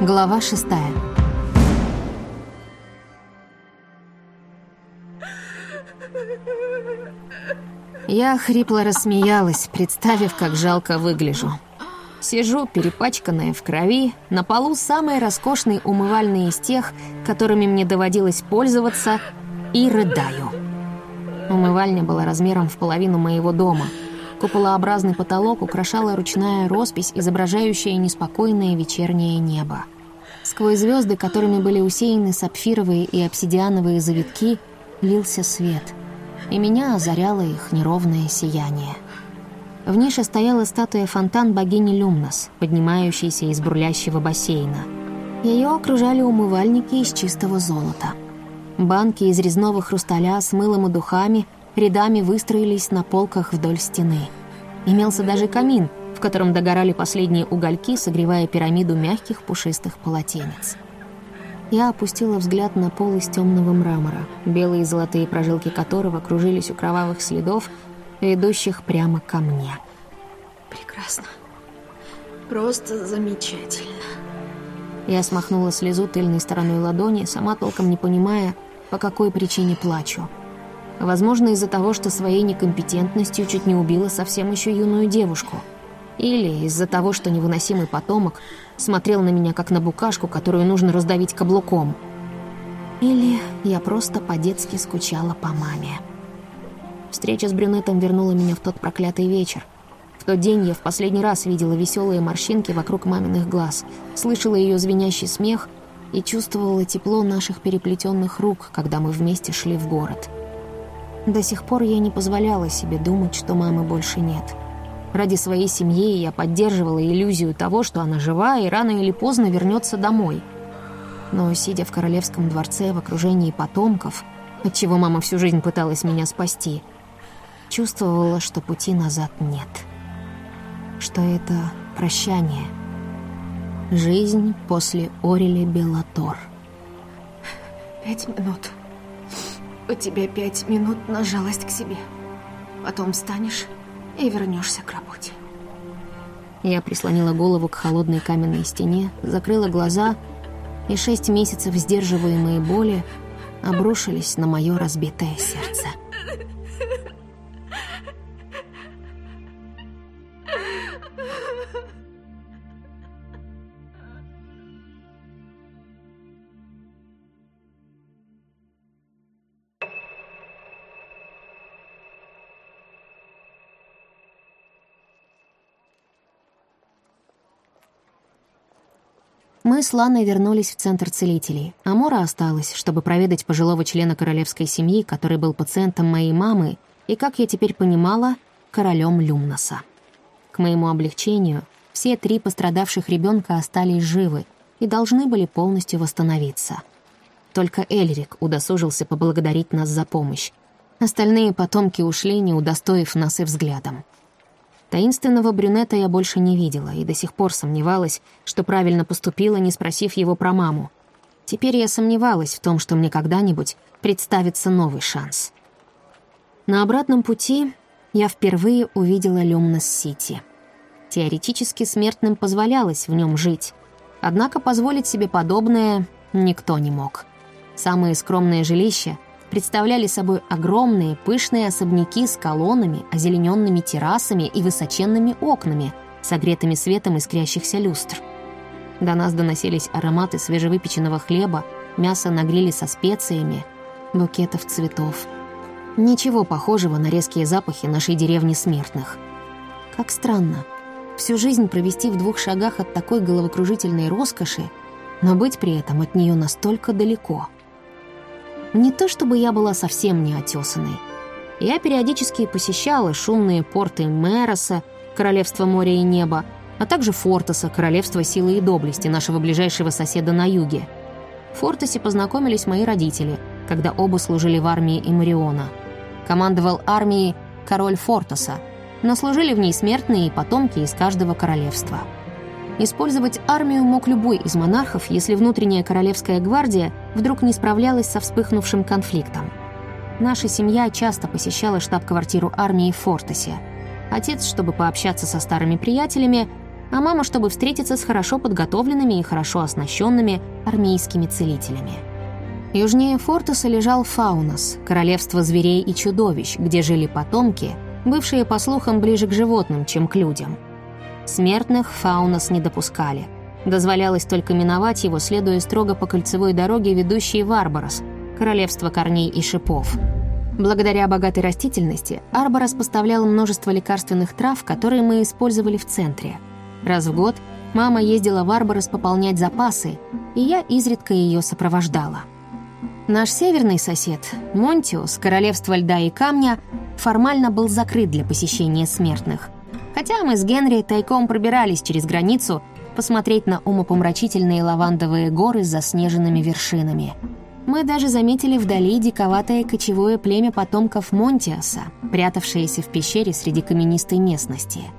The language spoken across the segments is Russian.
Глава шестая. Я хрипло рассмеялась, представив, как жалко выгляжу. Сижу, перепачканная в крови, на полу самой роскошной умывальной из тех, которыми мне доводилось пользоваться, и рыдаю. Умывальня была размером в половину моего дома. Куполообразный потолок украшала ручная роспись, изображающая неспокойное вечернее небо. Сквозь звезды, которыми были усеяны сапфировые и обсидиановые завитки, лился свет, и меня озаряло их неровное сияние. В нише стояла статуя фонтан богини Люмнос, поднимающейся из бурлящего бассейна. Ее окружали умывальники из чистого золота. Банки из резного хрусталя с мылом и духами рядами выстроились на полках вдоль стены. Имелся даже камин, в котором догорали последние угольки, согревая пирамиду мягких пушистых полотенец. Я опустила взгляд на пол из темного мрамора, белые и золотые прожилки которого кружились у кровавых следов, ведущих прямо ко мне. Прекрасно. Просто замечательно. Я смахнула слезу тыльной стороной ладони, сама толком не понимая, по какой причине плачу. Возможно, из-за того, что своей некомпетентностью чуть не убила совсем еще юную девушку. Или из-за того, что невыносимый потомок смотрел на меня как на букашку, которую нужно раздавить каблуком. Или я просто по-детски скучала по маме. Встреча с брюнетом вернула меня в тот проклятый вечер. В тот день я в последний раз видела веселые морщинки вокруг маминых глаз, слышала ее звенящий смех и чувствовала тепло наших переплетенных рук, когда мы вместе шли в город. До сих пор я не позволяла себе думать, что мамы больше нет. Ради своей семьи я поддерживала иллюзию того, что она жива и рано или поздно вернется домой. Но, сидя в королевском дворце в окружении потомков, от чего мама всю жизнь пыталась меня спасти — чувствовала, что пути назад нет. Что это прощание. Жизнь после Орели Белатор. Пять минут. У тебя пять минут на жалость к себе. Потом встанешь и вернешься к работе. Я прислонила голову к холодной каменной стене, закрыла глаза, и шесть месяцев сдерживаемые боли обрушились на мое разбитое сердце. Мы с Ланой вернулись в Центр целителей, а Мора осталась, чтобы проведать пожилого члена королевской семьи, который был пациентом моей мамы и, как я теперь понимала, королем Люмноса. К моему облегчению, все три пострадавших ребенка остались живы и должны были полностью восстановиться. Только Эльрик удосужился поблагодарить нас за помощь. Остальные потомки ушли, не удостоив нас и взглядом. Таинственного брюнета я больше не видела и до сих пор сомневалась, что правильно поступила, не спросив его про маму. Теперь я сомневалась в том, что мне когда-нибудь представится новый шанс. На обратном пути я впервые увидела Люмнес-Сити. Теоретически смертным позволялось в нем жить, однако позволить себе подобное никто не мог. Самые скромные жилища представляли собой огромные пышные особняки с колоннами, озелененными террасами и высоченными окнами, согретыми светом искрящихся люстр. До нас доносились ароматы свежевыпеченного хлеба, мясо на гриле со специями, букетов цветов. Ничего похожего на резкие запахи нашей деревни смертных. Как странно. Всю жизнь провести в двух шагах от такой головокружительной роскоши, но быть при этом от нее настолько далеко — не то чтобы я была совсем неотесанной. Я периодически посещала шумные порты Мэроса, Королевство моря и неба, а также Фортеса, Королевство силы и доблести, нашего ближайшего соседа на юге. В Фортесе познакомились мои родители, когда оба служили в армии Имариона. Командовал армией король Фортеса, но служили в ней смертные и потомки из каждого королевства. Использовать армию мог любой из монархов, если внутренняя королевская гвардия вдруг не справлялась со вспыхнувшим конфликтом. Наша семья часто посещала штаб-квартиру армии в Фортесе. Отец, чтобы пообщаться со старыми приятелями, а мама, чтобы встретиться с хорошо подготовленными и хорошо оснащенными армейскими целителями. Южнее Фортеса лежал Фаунос, королевство зверей и чудовищ, где жили потомки, бывшие, по слухам, ближе к животным, чем к людям. Смертных Фаунос не допускали. Дозволялось только миновать его, следуя строго по кольцевой дороге, ведущей в Арборос, королевство корней и шипов. Благодаря богатой растительности Арборос поставлял множество лекарственных трав, которые мы использовали в центре – Раз в год мама ездила в Арборос пополнять запасы, и я изредка ее сопровождала. Наш северный сосед, Монтиус, королевство льда и камня, формально был закрыт для посещения смертных. Хотя мы с Генри тайком пробирались через границу посмотреть на умопомрачительные лавандовые горы с заснеженными вершинами. Мы даже заметили вдали диковатое кочевое племя потомков Монтиаса, прятавшееся в пещере среди каменистой местности —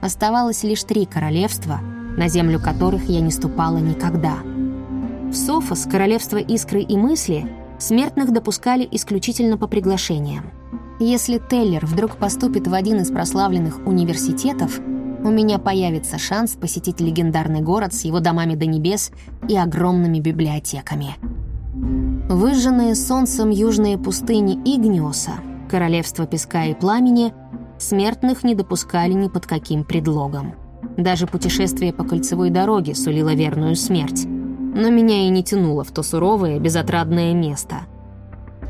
Оставалось лишь три королевства, на землю которых я не ступала никогда. В Софос, королевство искры и мысли, смертных допускали исключительно по приглашениям. Если Теллер вдруг поступит в один из прославленных университетов, у меня появится шанс посетить легендарный город с его домами до небес и огромными библиотеками. Выжженные солнцем южные пустыни Игниоса, королевство песка и пламени — Смертных не допускали ни под каким предлогом. Даже путешествие по кольцевой дороге сулило верную смерть. Но меня и не тянуло в то суровое, безотрадное место.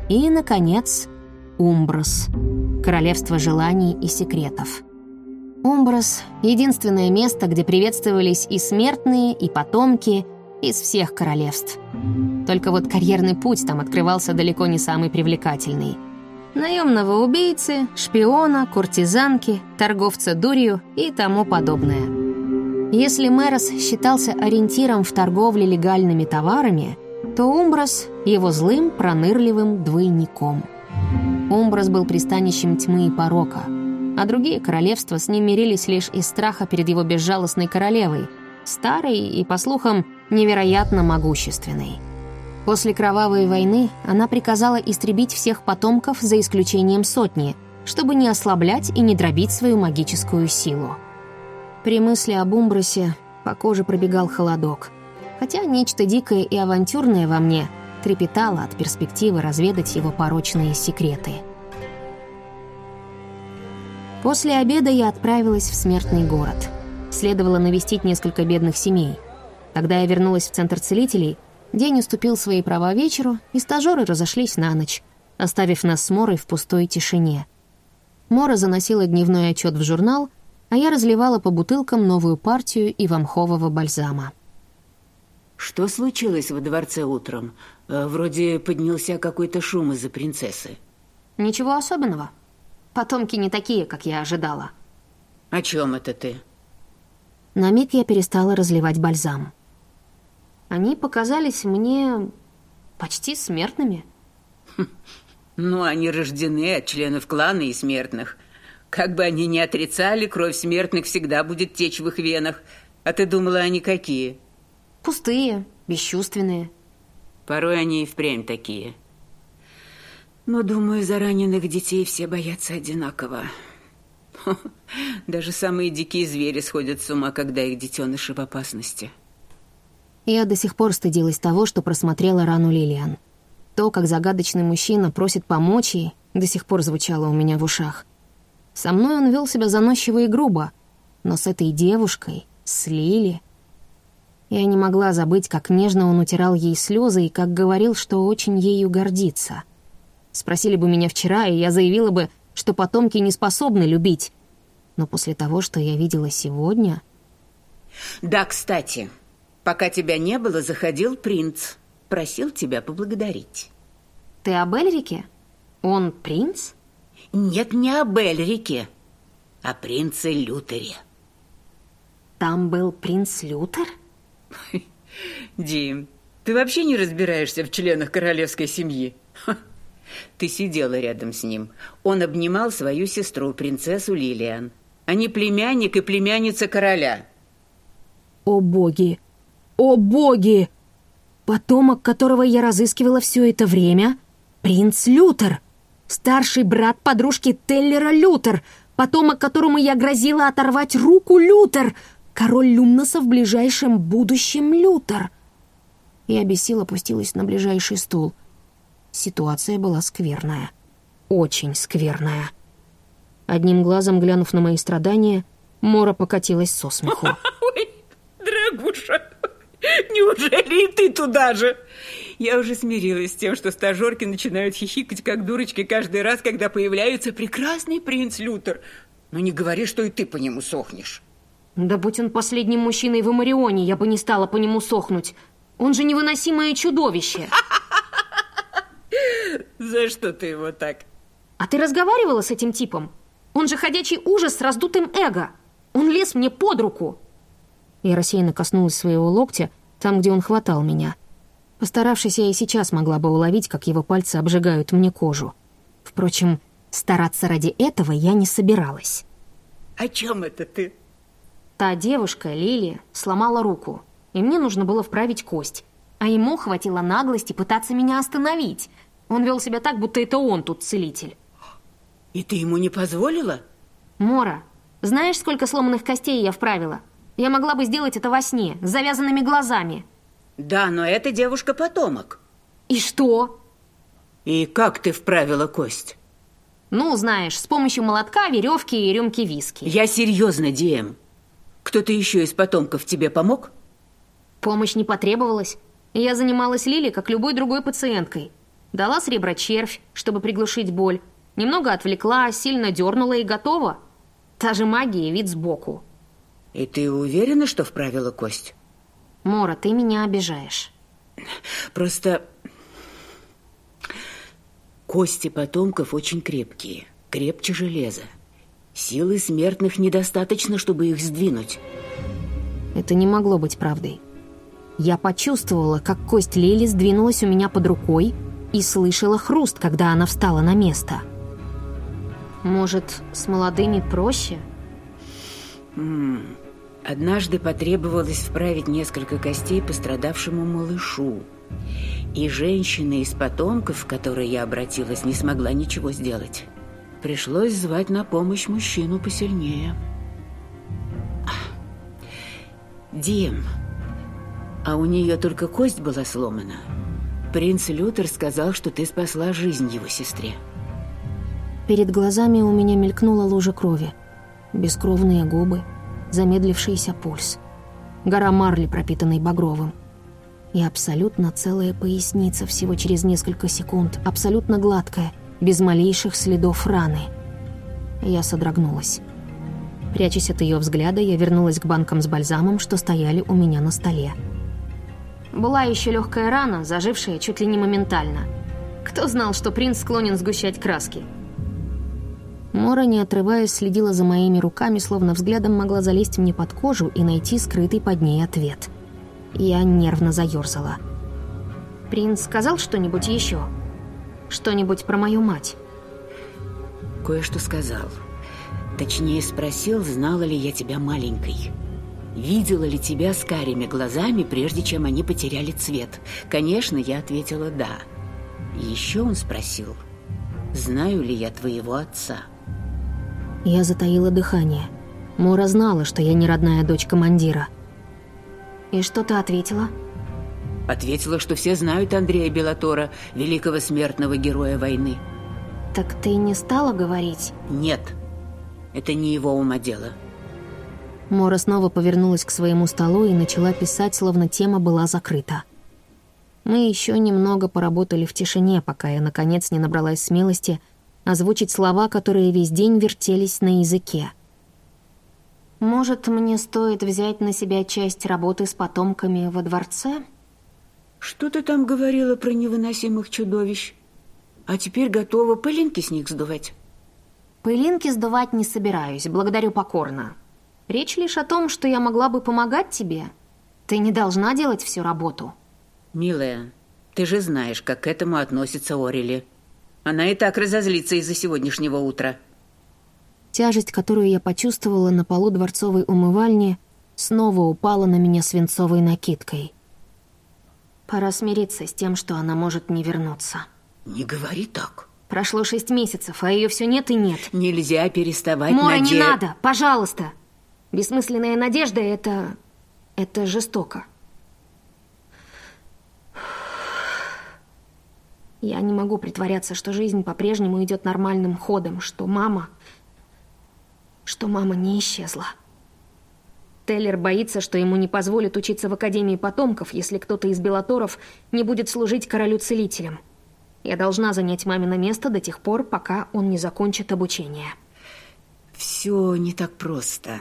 И, наконец, Умброс. Королевство желаний и секретов. Умброс — единственное место, где приветствовались и смертные, и потомки из всех королевств. Только вот карьерный путь там открывался далеко не самый привлекательный — наемного убийцы, шпиона, куртизанки, торговца дурью и тому подобное. Если Мэрос считался ориентиром в торговле легальными товарами, то Умброс — его злым, пронырливым двойником. Умброс был пристанищем тьмы и порока, а другие королевства с ним мирились лишь из страха перед его безжалостной королевой, старой и, по слухам, невероятно могущественной. После кровавой войны она приказала истребить всех потомков за исключением сотни, чтобы не ослаблять и не дробить свою магическую силу. При мысли об Умбросе по коже пробегал холодок, хотя нечто дикое и авантюрное во мне трепетало от перспективы разведать его порочные секреты. После обеда я отправилась в смертный город. Следовало навестить несколько бедных семей. Когда я вернулась в Центр целителей — День уступил свои права вечеру, и стажеры разошлись на ночь, оставив нас с Морой в пустой тишине. Мора заносила дневной отчет в журнал, а я разливала по бутылкам новую партию ивамхового бальзама. «Что случилось во дворце утром? Э, вроде поднялся какой-то шум из-за принцессы». «Ничего особенного. Потомки не такие, как я ожидала». «О чем это ты?» На миг я перестала разливать бальзам. Они показались мне почти смертными. Ну, они рождены от членов клана и смертных. Как бы они ни отрицали, кровь смертных всегда будет течь в их венах. А ты думала, они какие? Пустые, бесчувственные. Порой они и впрямь такие. Но, думаю, за раненых детей все боятся одинаково. Даже самые дикие звери сходят с ума, когда их детеныши в опасности. Я до сих пор стыдилась того, что просмотрела рану Лилиан. То, как загадочный мужчина просит помочь ей, до сих пор звучало у меня в ушах. Со мной он вел себя заносчиво и грубо, но с этой девушкой, с Лили... Я не могла забыть, как нежно он утирал ей слезы и как говорил, что очень ею гордится. Спросили бы меня вчера, и я заявила бы, что потомки не способны любить. Но после того, что я видела сегодня... Да, кстати, Пока тебя не было, заходил принц. Просил тебя поблагодарить. Ты об Эльрике? Он принц? Нет, не об Эльрике, а принце Лютере. Там был принц Лютер? Дим, ты вообще не разбираешься в членах королевской семьи? Ты сидела рядом с ним. Он обнимал свою сестру, принцессу Лилиан. Они племянник и племянница короля. О боги! О боги! Потомок, которого я разыскивала все это время, принц Лютер, старший брат подружки Теллера Лютер, потомок, которому я грозила оторвать руку Лютер, король Люмноса в ближайшем будущем Лютер. Я без сил опустилась на ближайший стул. Ситуация была скверная. Очень скверная. Одним глазом глянув на мои страдания, Мора покатилась со смеху. Ой, дорогуша, неужели и ты туда же? Я уже смирилась с тем, что стажерки начинают хихикать, как дурочки, каждый раз, когда появляется прекрасный принц Лютер. Но не говори, что и ты по нему сохнешь. Да будь он последним мужчиной в Амарионе, я бы не стала по нему сохнуть. Он же невыносимое чудовище. За что ты его так? А ты разговаривала с этим типом? Он же ходячий ужас с раздутым эго. Он лез мне под руку. Я рассеянно коснулась своего локтя, там, где он хватал меня. Постаравшись, я и сейчас могла бы уловить, как его пальцы обжигают мне кожу. Впрочем, стараться ради этого я не собиралась. О чем это ты? Та девушка, Лили, сломала руку, и мне нужно было вправить кость. А ему хватило наглости пытаться меня остановить. Он вел себя так, будто это он тут целитель. И ты ему не позволила? Мора, знаешь, сколько сломанных костей я вправила? Я могла бы сделать это во сне, с завязанными глазами. Да, но эта девушка потомок. И что? И как ты вправила кость? Ну, знаешь, с помощью молотка, веревки и рюмки виски. Я серьезно, Диэм. Кто-то еще из потомков тебе помог? Помощь не потребовалась. Я занималась Лили, как любой другой пациенткой. Дала среброчервь, чтобы приглушить боль. Немного отвлекла, сильно дернула и готова. Та же магия, вид сбоку. И ты уверена, что вправила кость? Мора, ты меня обижаешь. Просто кости потомков очень крепкие, крепче железа. Силы смертных недостаточно, чтобы их сдвинуть. Это не могло быть правдой. Я почувствовала, как кость Лили сдвинулась у меня под рукой и слышала хруст, когда она встала на место. Может, с молодыми проще? Однажды потребовалось вправить несколько костей пострадавшему малышу. И женщина из потомков, к которой я обратилась, не смогла ничего сделать. Пришлось звать на помощь мужчину посильнее. Дим, а у нее только кость была сломана. Принц Лютер сказал, что ты спасла жизнь его сестре. Перед глазами у меня мелькнула лужа крови. Бескровные губы, замедлившийся пульс. Гора марли, пропитанной багровым. И абсолютно целая поясница всего через несколько секунд, абсолютно гладкая, без малейших следов раны. Я содрогнулась. Прячась от ее взгляда, я вернулась к банкам с бальзамом, что стояли у меня на столе. Была еще легкая рана, зажившая чуть ли не моментально. Кто знал, что принц склонен сгущать краски? Мора, не отрываясь, следила за моими руками, словно взглядом могла залезть мне под кожу и найти скрытый под ней ответ. Я нервно заерзала. «Принц сказал что-нибудь еще? Что-нибудь про мою мать?» «Кое-что сказал. Точнее спросил, знала ли я тебя маленькой. Видела ли тебя с карими глазами, прежде чем они потеряли цвет? Конечно, я ответила «да». Еще он спросил, знаю ли я твоего отца?» Я затаила дыхание. Мора знала, что я не родная дочь командира. «И что ты ответила?» Ответила, что все знают Андрея Белатора, великого смертного героя войны. «Так ты не стала говорить?» «Нет, это не его ума дело». Мора снова повернулась к своему столу и начала писать, словно тема была закрыта. Мы еще немного поработали в тишине, пока я, наконец, не набралась смелости озвучить слова, которые весь день вертелись на языке. «Может, мне стоит взять на себя часть работы с потомками во дворце?» «Что ты там говорила про невыносимых чудовищ? А теперь готова пылинки с них сдувать?» «Пылинки сдувать не собираюсь, благодарю покорно. Речь лишь о том, что я могла бы помогать тебе. Ты не должна делать всю работу». «Милая, ты же знаешь, как к этому относится Орели». Она и так разозлится из-за сегодняшнего утра. Тяжесть, которую я почувствовала на полу дворцовой умывальни, снова упала на меня свинцовой накидкой. Пора смириться с тем, что она может не вернуться. Не говори так. Прошло шесть месяцев, а ее все нет и нет. Нельзя переставать Мора, наде... не надо, пожалуйста. Бессмысленная надежда — это... это жестоко. Я не могу притворяться, что жизнь по-прежнему идет нормальным ходом, что мама... что мама не исчезла. Теллер боится, что ему не позволят учиться в Академии потомков, если кто-то из Белаторов не будет служить королю-целителем. Я должна занять мамино место до тех пор, пока он не закончит обучение. Все не так просто.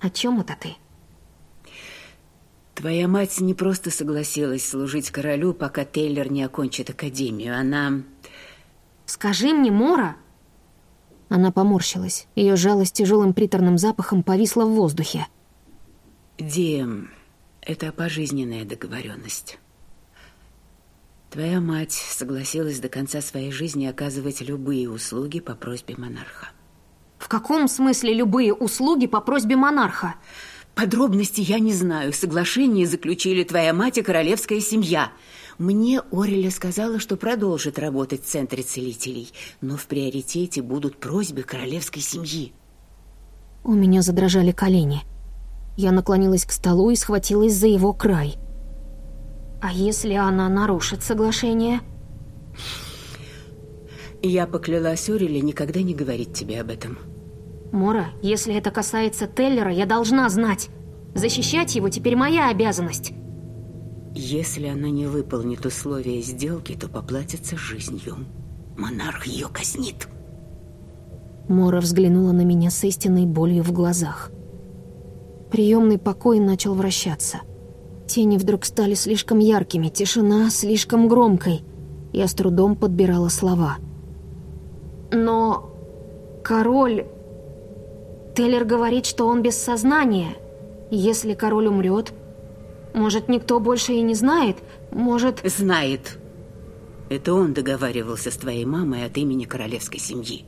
О чем это ты? Твоя мать не просто согласилась служить королю, пока Тейлор не окончит академию. Она... Скажи мне, Мора... Она поморщилась. Ее жалость тяжелым приторным запахом повисла в воздухе. Дем, это пожизненная договоренность. Твоя мать согласилась до конца своей жизни оказывать любые услуги по просьбе монарха. В каком смысле любые услуги по просьбе монарха? Подробности я не знаю. Соглашение заключили твоя мать и королевская семья. Мне Ореля сказала, что продолжит работать в Центре целителей, но в приоритете будут просьбы королевской семьи. У меня задрожали колени. Я наклонилась к столу и схватилась за его край. А если она нарушит соглашение? Я поклялась Ореле никогда не говорить тебе об этом. Мора, если это касается Теллера, я должна знать. Защищать его теперь моя обязанность. Если она не выполнит условия сделки, то поплатится жизнью. Монарх ее казнит. Мора взглянула на меня с истинной болью в глазах. Приемный покой начал вращаться. Тени вдруг стали слишком яркими, тишина слишком громкой. Я с трудом подбирала слова. Но король Теллер говорит, что он без сознания. Если король умрет, может, никто больше и не знает? Может... Знает. Это он договаривался с твоей мамой от имени королевской семьи.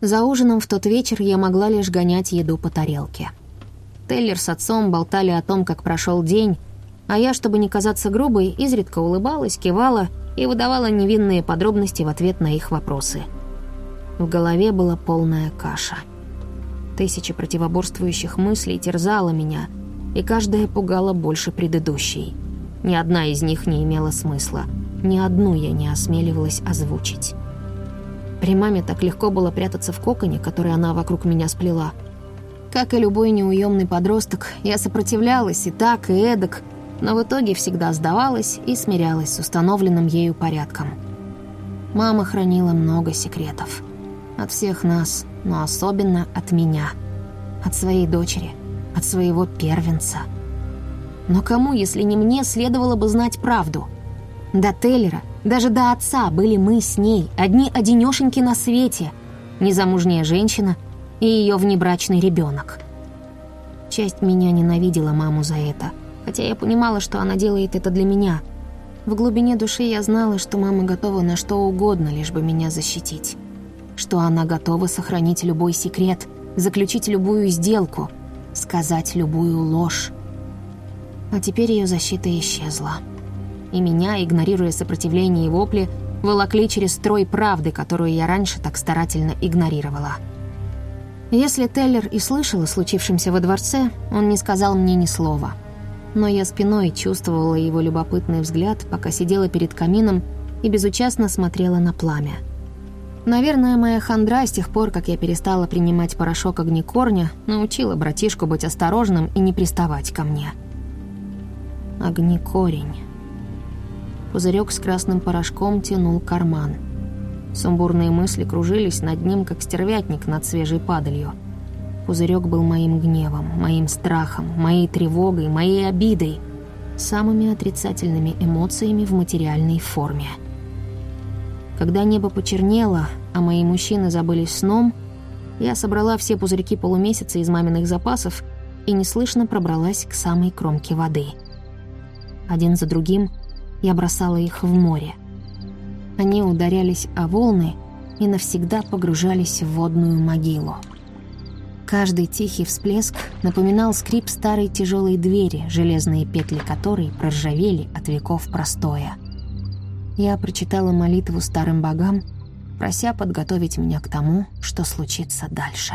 За ужином в тот вечер я могла лишь гонять еду по тарелке. Теллер с отцом болтали о том, как прошел день, а я, чтобы не казаться грубой, изредка улыбалась, кивала и выдавала невинные подробности в ответ на их вопросы. В голове была полная каша. Тысячи противоборствующих мыслей терзала меня, и каждая пугала больше предыдущей. Ни одна из них не имела смысла, ни одну я не осмеливалась озвучить. При маме так легко было прятаться в коконе, который она вокруг меня сплела. Как и любой неуемный подросток, я сопротивлялась и так, и эдак, но в итоге всегда сдавалась и смирялась с установленным ею порядком. Мама хранила много секретов. От всех нас, но особенно от меня. От своей дочери, от своего первенца. Но кому, если не мне, следовало бы знать правду? До Теллера, даже до отца были мы с ней, одни-одинешеньки на свете. Незамужняя женщина и ее внебрачный ребенок. Часть меня ненавидела маму за это – хотя я понимала, что она делает это для меня. В глубине души я знала, что мама готова на что угодно, лишь бы меня защитить. Что она готова сохранить любой секрет, заключить любую сделку, сказать любую ложь. А теперь ее защита исчезла. И меня, игнорируя сопротивление и вопли, волокли через строй правды, которую я раньше так старательно игнорировала. Если Теллер и слышал о случившемся во дворце, он не сказал мне ни слова — но я спиной чувствовала его любопытный взгляд, пока сидела перед камином и безучастно смотрела на пламя. Наверное, моя хандра с тех пор, как я перестала принимать порошок огнекорня, научила братишку быть осторожным и не приставать ко мне. Огнекорень. Пузырек с красным порошком тянул карман. Сумбурные мысли кружились над ним, как стервятник над свежей падалью — Пузырек был моим гневом, моим страхом, моей тревогой, моей обидой, самыми отрицательными эмоциями в материальной форме. Когда небо почернело, а мои мужчины забылись сном, я собрала все пузырьки полумесяца из маминых запасов и неслышно пробралась к самой кромке воды. Один за другим я бросала их в море. Они ударялись о волны и навсегда погружались в водную могилу. Каждый тихий всплеск напоминал скрип старой тяжелой двери, железные петли которой проржавели от веков простоя. я прочитала молитву старым богам, прося подготовить меня к тому, что случится дальше.